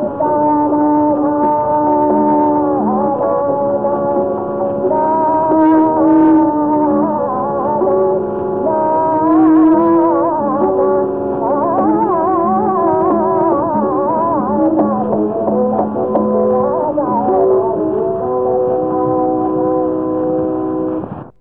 Bye.